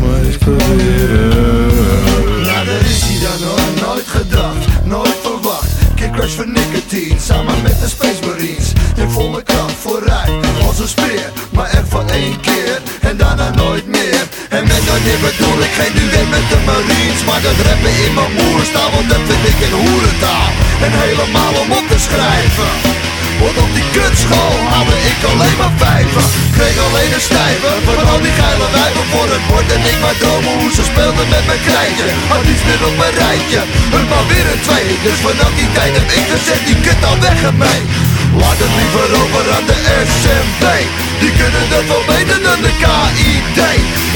maar eens proberen. Ja, daar is hij dan hoor, nooit gedacht, nooit verwacht. Kid Crush voor nicotine, samen met de Space Marines. In volle kracht vooruit, als een speer, maar echt voor één keer. En daarna nooit meer. En met nooit meer bedoel ik geen duet met de Marines. Maar dat rappen in mijn moerstaal, want dat vind ik een hoerentaal. En helemaal om op te Kreeg alleen een stijve van al die geile wijven voor het bord. En ik maar dromen hoe ze speelden met mijn krijtje Had iets meer op mijn rijtje, een maar weer een twee Dus vanaf die tijd heb ik gezegd die kut al weg ermee Laat het liever over aan de SMB Die kunnen het wel beter dan de KID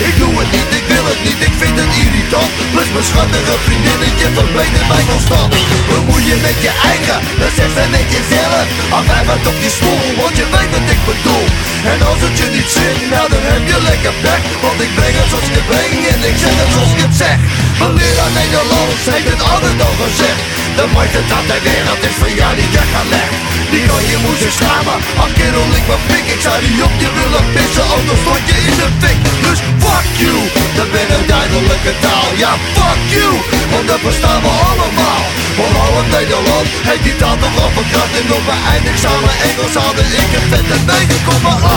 Ik doe het niet, ik wil het niet, ik vind het irritant. Plus mijn schattige vriendinnetje verbetert mij constant je met je eigen, dan zegt ze met jezelf Af hij wat op je stoel, want je weet wat ik bedoel. En als het je niet zit, nou dan heb je lekker pech. Want ik breng het zoals ik het breng en ik zeg het zoals ik het zeg. Mijn leraar Nederlands heeft het altijd al gezegd. De mooiste dat ter wereld is voor jou niet weggelegd Die kan je moest schamen, ach kerel ik mijn pik Ik zou die op je willen pissen, ook al stond je in de fik. Dus fuck you, dat ben een duidelijke taal. Ja fuck you, want dat verstaan we allemaal Heeft die taal toch al verkracht En op mijn eindexamen Engels haalde ik een vette 9,8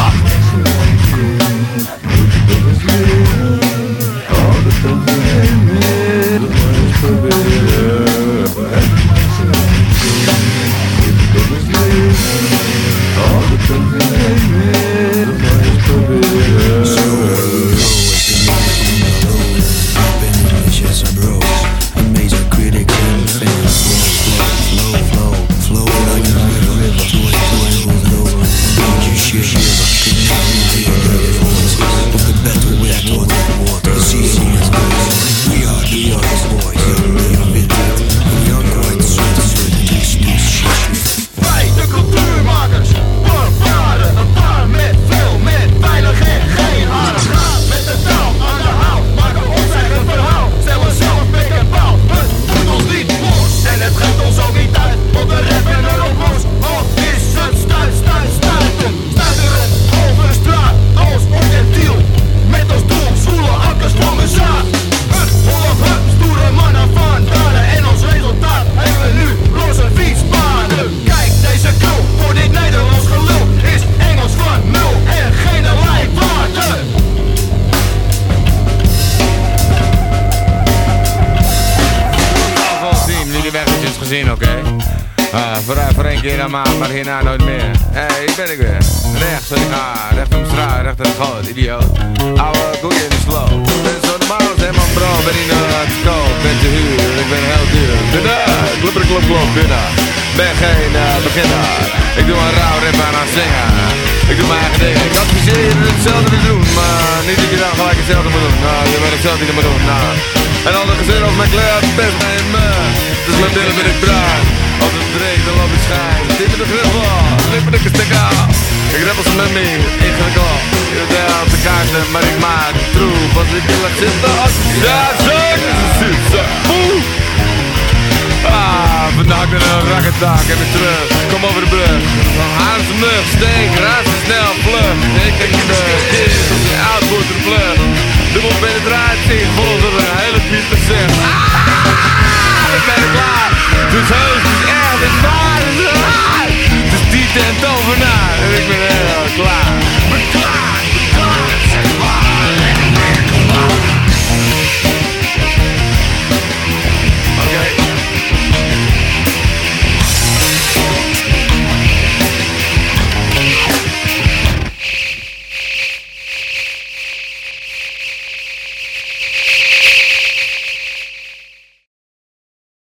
gezien, oké? Ah, vooruit voor één keer dan maar, maar hierna nooit meer. Hé, hier ben ik weer. Rechts, en ik. Recht om straat, recht in de goot, idioot. Oude koeien in de sloot. Ben zo normaal als helemaal bro, ben naar te koop, ben te huur, ik ben heel duur. Binnen, klupper, klop, klop, binnen. Ben geen uh, beginner. Ik doe een rauw rip aan het zingen. Ik doe mijn eigen ding. Ik adviseer je hetzelfde te doen, maar niet dat je dan gelijk hetzelfde moet doen. Nou, je bent hetzelfde niet moet doen. Nou. En al de gezin over mijn kleur, best mijn me. Dus mijn billen ben ik bruin. Als het dreigt, dan loop ik schijn. Dit is de griffel, lippen ik een stuk af. Ik rappel ze met me, ingewikkeld. Bent op de kaarten, maar ik maak troep. Als ik in laat zitten, als is het zoet. Boe! Ah, vandaag weer een rakketaak en weer terug. Kom over de brug. Van de mug, steek, razen snel, vlug. Ik denk je de Het